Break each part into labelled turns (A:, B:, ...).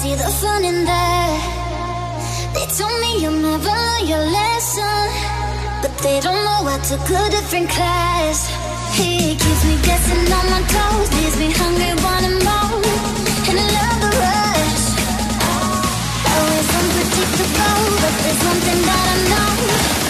A: see the
B: fun in that. They told me you'll never learn your lesson, but they don't know I took a different class. He keeps me guessing on my toes, leaves me hungry, wanting more, and I love the rush. Always unpredictable, but there's one thing that I know.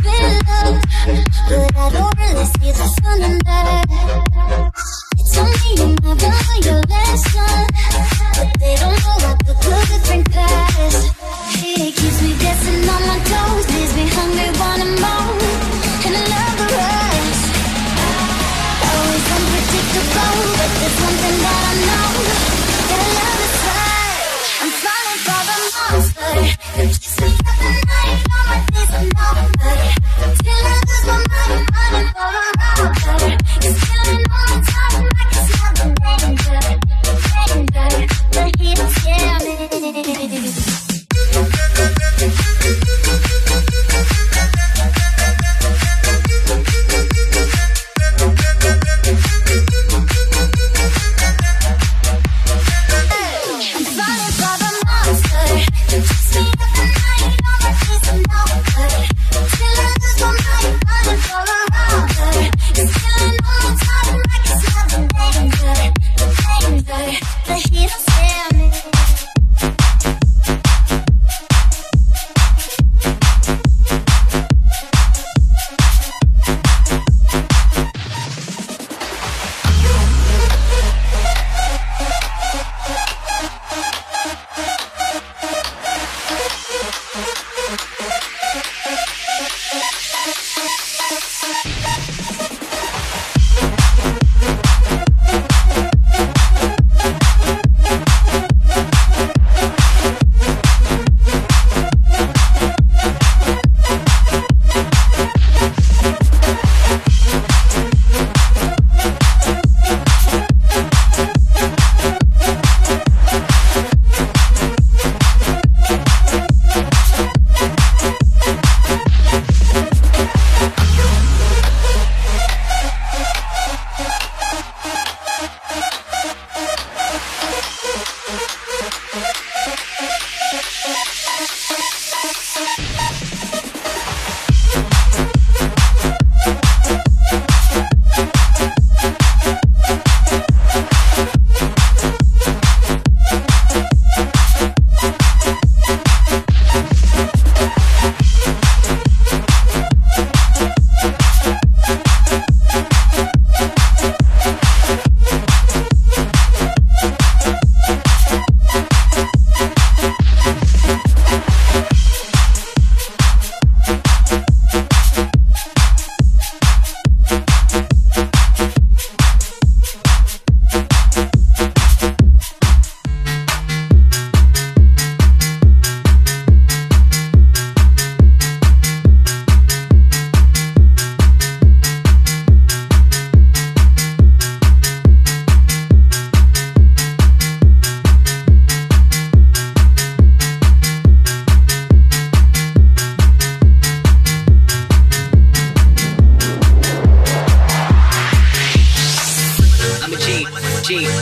B: But I don't really see the sun in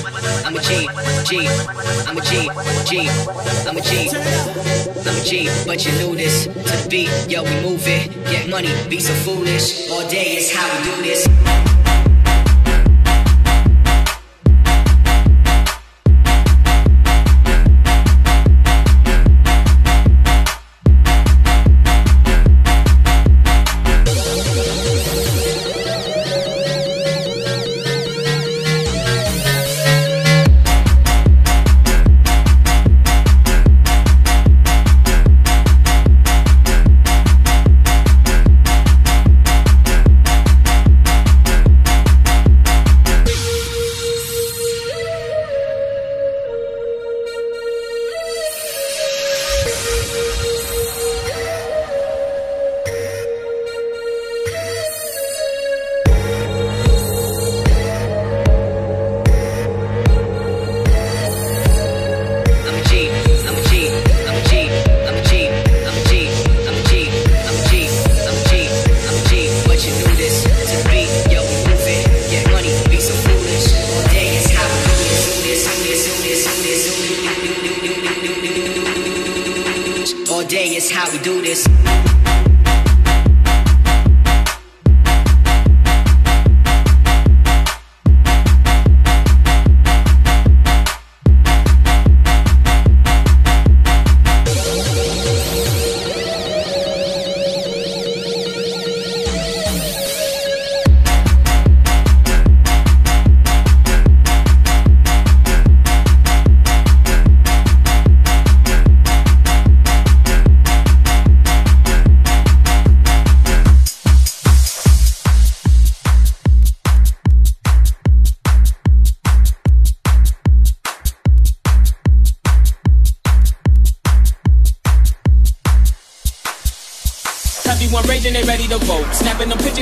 B: I'm a
C: G, G, I'm a G, G, I'm a G, I'm a G, but you knew this. To beat, yo, we move it, get money, be so foolish. All day is how we do this.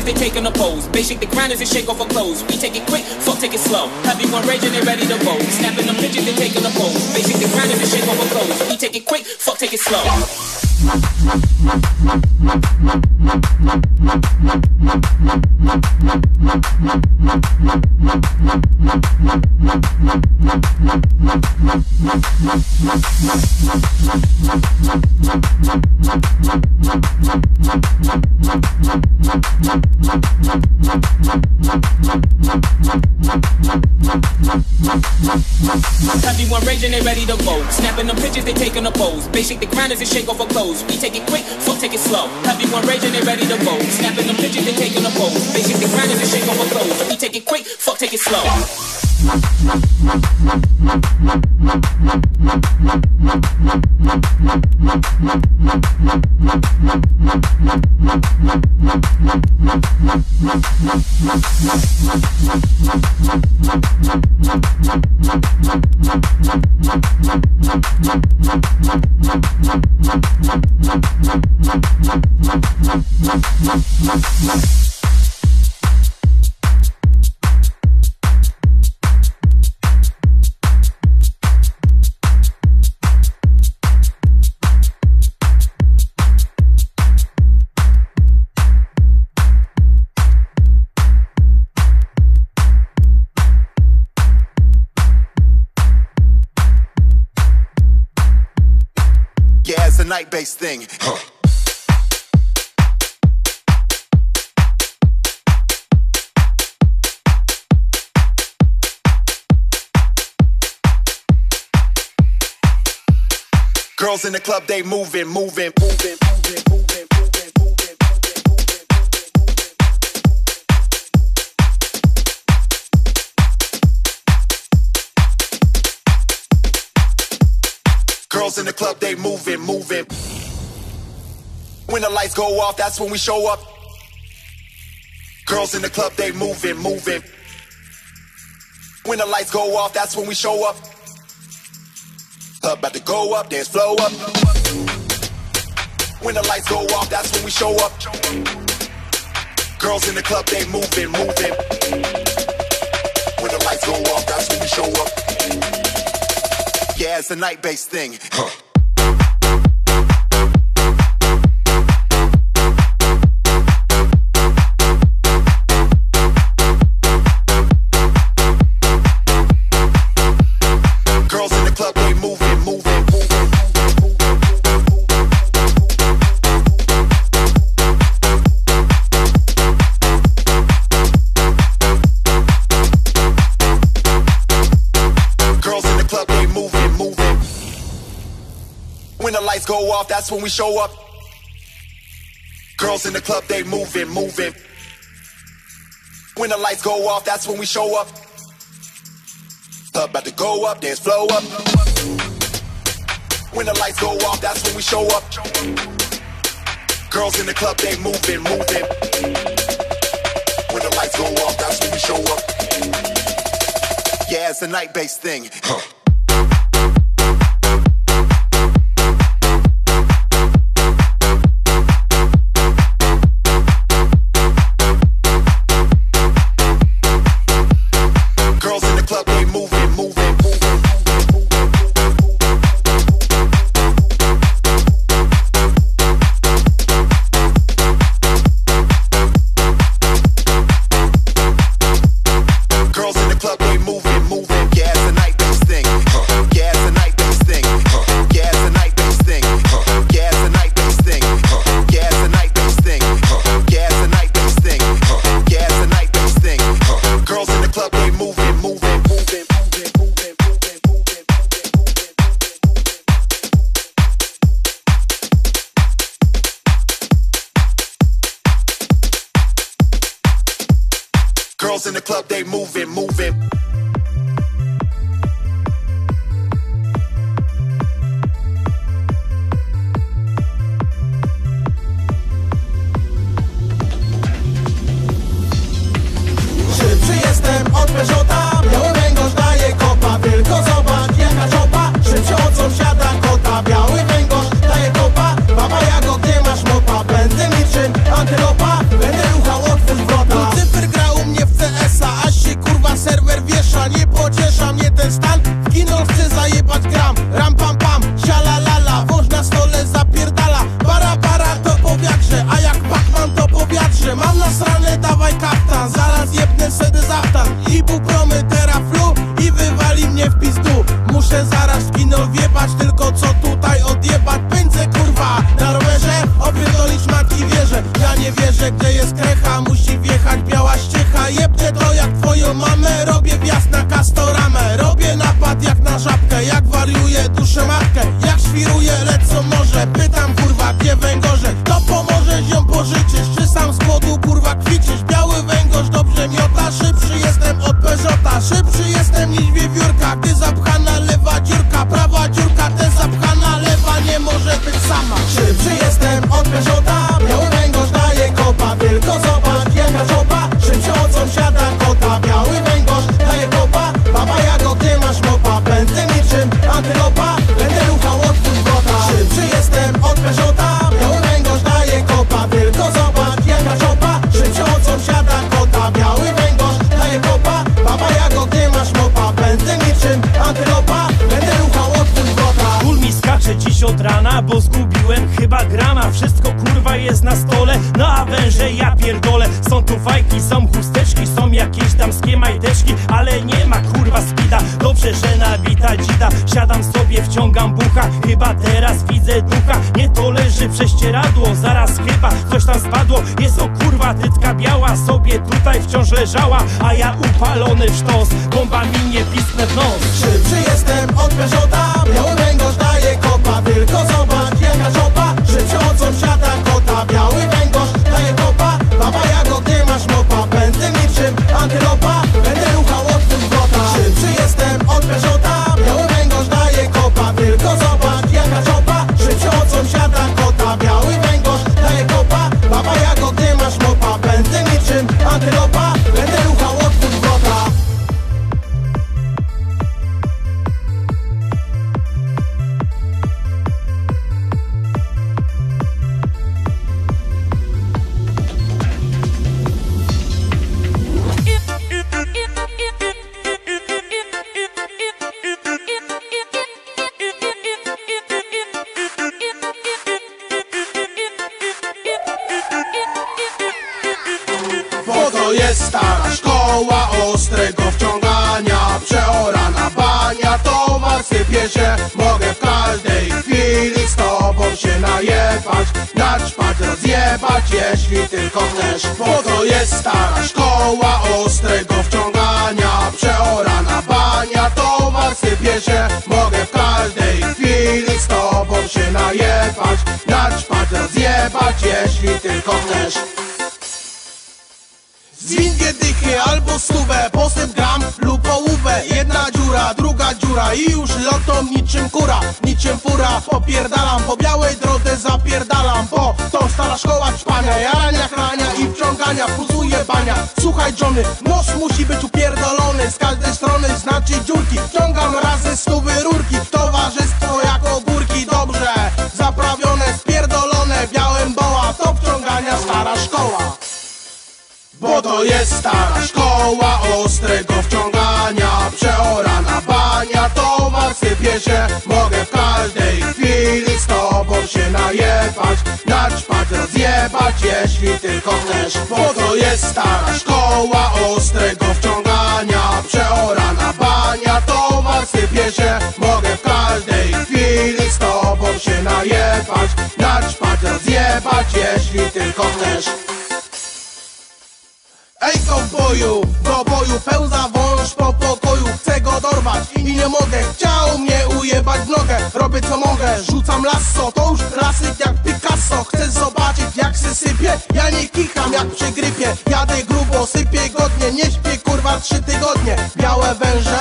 D: They taking a pose. Basic, the grind is a shake off of clothes. We take it quick, fuck, take it slow. Everyone raging, they ready to vote. Snapping them pictures, they taking a pose. Basic, the grind is a shake off of clothes. We take it quick, fuck, take it slow. Everyone raging, they ready to vote. Snapping them pictures, they taking a pose. Basic, the grind is a shake off of clothes. We take it quick, fuck, take it slow. Everyone raging, they ready to vote. Snapping them pictures, they taking a pose. Basic, the grind is a shake off of clothes. We take it quick, fuck, take it slow.
E: Thank you. Night based thing. Girls in the club, they moving, moving, moving, moving, moving, Girls in the club, they moving, moving. When the lights go off, that's when we show up. Girls in the club, they moving, moving. When the lights go off, that's when we show up. Club about to go up, dance flow up. When the lights go off, that's when we show up. Girls in the club, they moving, moving. When the lights go off, that's when we show up. Yeah, it's a night based thing. When when we show up. Girls in the club, they moving, moving. When the lights go off, that's when we show up. Club about to go up, dance flow up. When the lights go off, that's when we show up. Girls in the club, they moving, moving. When the lights go off, that's when we show up. Yeah, it's a night-based thing. Girls Girls in the club, they moving, moving.
F: Jestem od Peugeota. Biały węgorz daje kopa Tylko zobacz jaka czopa Szybszy od sąsiada kota. Biały węgorz daje kopa. Baba Jago, gdzie masz mopa? Będę niczym antylopa nie wierzę gdzie jest krecha
G: ja pierdolę. Są tu fajki, są chusteczki, są jakieś damskie majteczki Ale nie ma kurwa spida, dobrze, że nabita dzida. Siadam sobie, wciągam bucha, chyba teraz widzę ducha. Nie to leży prześcieradło, zaraz chyba coś tam spadło. Jest o kurwa tytka biała, sobie tutaj wciąż leżała A ja upalony w sztos, bomba mi nie pisnę w nos.
F: Szybszy jestem od Peugeota Mogę w każdej chwili z tobą się najebać Naćpać, rozjebać, jeśli tylko chcesz. Po to jest stara szkoła ostrego wciągania Przeorana bania, towar sypie się. Mogę w każdej chwili z tobą się najebać Naćpać, rozjebać, jeśli tylko chcesz albo stówę, posyp gram lub połówę. Jedna dziura, druga dziura i już lotą niczym kura. Niczym fura, popierdalam, po białej drodze zapierdalam Bo to stara szkoła trwania, jarania, chrania i wciągania Puzuje bania, słuchaj Johnny, nos musi być upierdolony. Z każdej strony znaczy dziurki, wciągam razy stówy rurki. Towarzystwo jak to jest stara szkoła ostrego wciągania. Przeorana bania, towar sypie się Mogę w każdej chwili z tobą się najebać Naćpać, rozjebać, jeśli tylko chcesz. Bo to jest stara szkoła ostrego wciągania. Przeorana bania, towar sypie się Mogę w każdej chwili z tobą się najebać Naćpać, rozjebać, jeśli tylko chcesz Ej kowboju, do boju pełza wąż po pokoju Chcę go dorwać. I nie mogę Chciał mnie ujebać w nogę. Robię co mogę, rzucam lasso. To już klasyk jak Picasso. Chcę zobaczyć jak se sypie. Ja nie kicham jak przy grypie. Jadę grubo, sypię godnie. Nie śpię kurwa trzy tygodnie. Białe węże,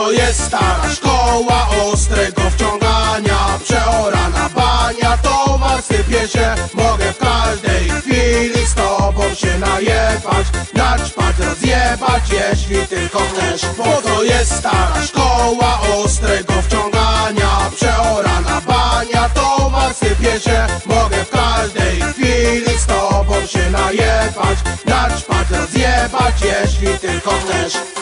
F: to jest stara szkoła ostrego wciągania Przeorana bania, towar sypie się. Mogę w każdej chwili z tobą się najebać Naćpać, rozjebać, jeśli tylko chcesz. Bo to jest stara szkoła ostrego wciągania Przeorana bania, towar sypie się. Mogę w każdej chwili z tobą się najebać Naćpać, rozjebać, jeśli tylko chcesz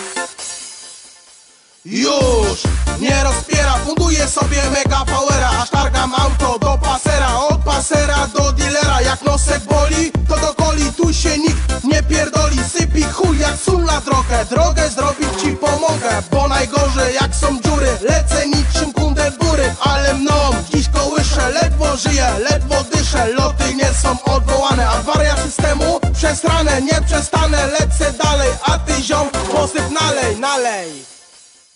F: już! Nie rozpiera, funduję sobie mega powera Aż targam auto do pasera. Od pasera do dealera Jak nosek boli, to do coli Tu się nikt nie pierdoli. Sypi chuj jak sól na drogę Drogę zrobić ci pomogę Bo najgorzej jak są dziury. Lecę niczym kundel góry Ale mną dziś kołyszę Ledwo żyję, ledwo dyszę. Loty nie są odwołane Awaria systemu przez ranę Nie przestanę, lecę dalej A ty ziom posyp nalej, nalej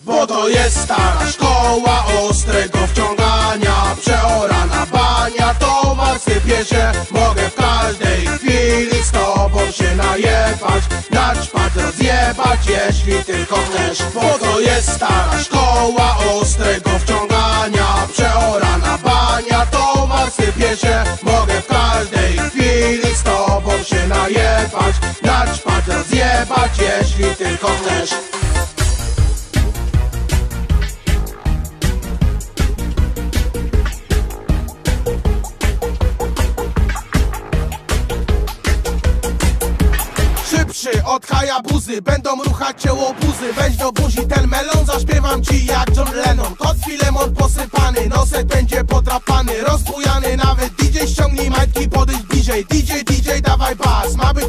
F: bo to jest stara szkoła ostrego wciągania. Przeorana bania, towar sypie się Mogę w każdej chwili z tobą się najebać. Naćpać, rozjebać, jeśli tylko chcesz. Bo to jest stara szkoła ostrego wciągania. Przeorana bania, towar sypie się Mogę w każdej chwili z tobą się najebać. Naćpać, rozjebać, jeśli tylko chcesz Hayabuzy Będą ruchać cię łobuzy. Weź do buzi ten melon Zaśpiewam ci jak John Lennon. Kot Filemon posypany Nosek będzie podrapany Rozbujany. Nawet DJ ściągnij majtki Podejdź bliżej. DJ, DJ dawaj bas Ma być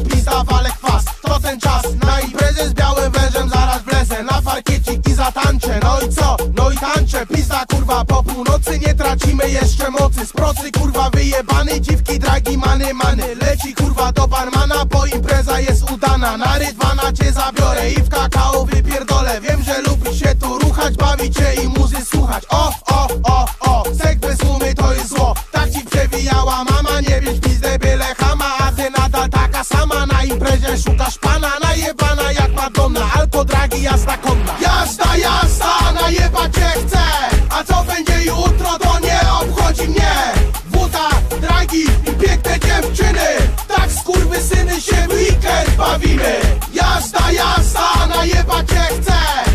F: kurwa po północy Nie tracimy jeszcze mocy. Z procy kurwa wyjebany Dziwki, dragi, many, many. Leci kurwa do barmana Bo impreza jest udana. Na rydwana cię zabiorę I w kakao wypierdolę. Wiem, że lubisz się tu ruchać Bawić się i muzy słuchać. O, bawimy Jazda, jazda Najebać cię chcę.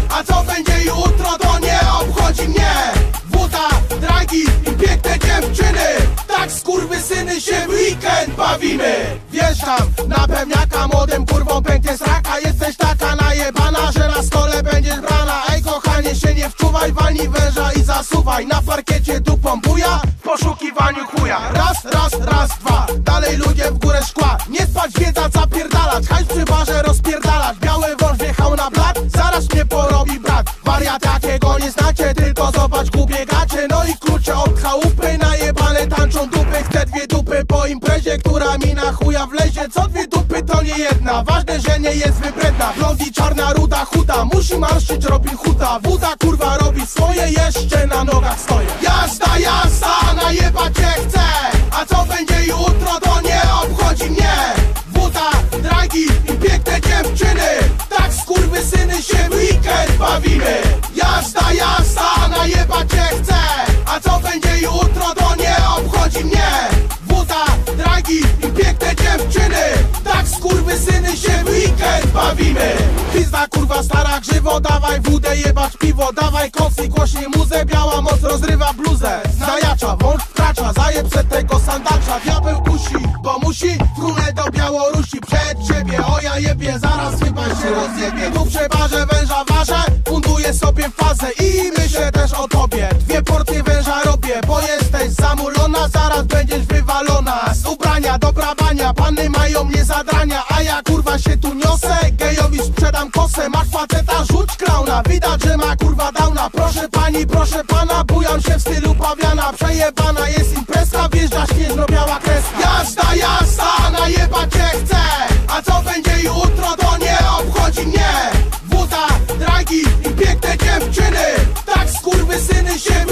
F: A co będzie jutro to nie obchodzi mnie. Wuta, dragi i piękne dziewczyny. Tak skurwysyny się w weekend bawimy. Wjeżdżam na pewniaka młodym kurwą pęknie sraka Jesteś taka najebana, że na stole będziesz brana. Ej kochanie się nie wczuwaj, walnij węża i zasuwaj. Na parkiecie dupą buja, w poszukiwaniu chuja. Raz, raz, raz, dwa, dalej ludzie w górę szkła. Nie spać, wiedza, zapierdalać, nie jest wybredna Blondie, czarna, ruda, chuda Musi marszczyć Robin Huda Wuda kurwa robi swoje Jeszcze na nogach stoję. Jazda, jazda, najebać cię chcę. A co będzie jutro to nie obchodzi mnie. Wuda, dragi i piękne dziewczyny. Tak skurwysyny się w weekend bawimy Pizda kurwa stara grzywo Dawaj wódę jebać piwo Dawaj kocy głośniej muzę Biała moc rozrywa bluzę. Znajacza, wąż wkracza Zajeb przed tego sandacza. Diabeł kusi, bo musi Frunę do Białorusi. Przed ciebie, o ja jebie Zaraz chyba się rozjebie. Tu przebarzę węża warzę Funduję sobie fazę I myślę też o tobie. Dwie porcje węża robię Bo jesteś zamulona Zaraz będziesz wywalona. Z ubrania do brabania Panny mają mnie zadrania kurwa się tu niosę. Gejowi sprzedam kosę Masz faceta, rzuć klauna. Widać, że ma kurwa downa. Proszę pani, proszę pana Bujam się w stylu pawiana Przejebana jest imprezka Wjeżdża śnieżno-biała kreska Jazda, jazda, najebać cię chcę. A co będzie jutro to nie obchodzi mnie. Wuda, dragi i piękne dziewczyny. Tak skurwysyny się w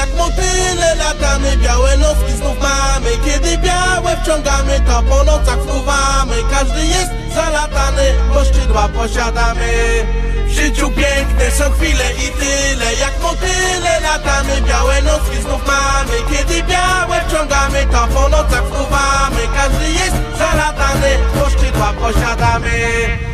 H: Jak motyle latamy Białe nocki znów mamy. Kiedy białe wciągamy To po nocach fruwamy Każdy jest zalatany Bo szydła posiadamy. W życiu piękne są chwile i tyle. Jak motyle latamy Białe nocki znów mamy. Kiedy białe wciągamy To po nocach fruwamy Każdy jest zalatany Bo szydła posiadamy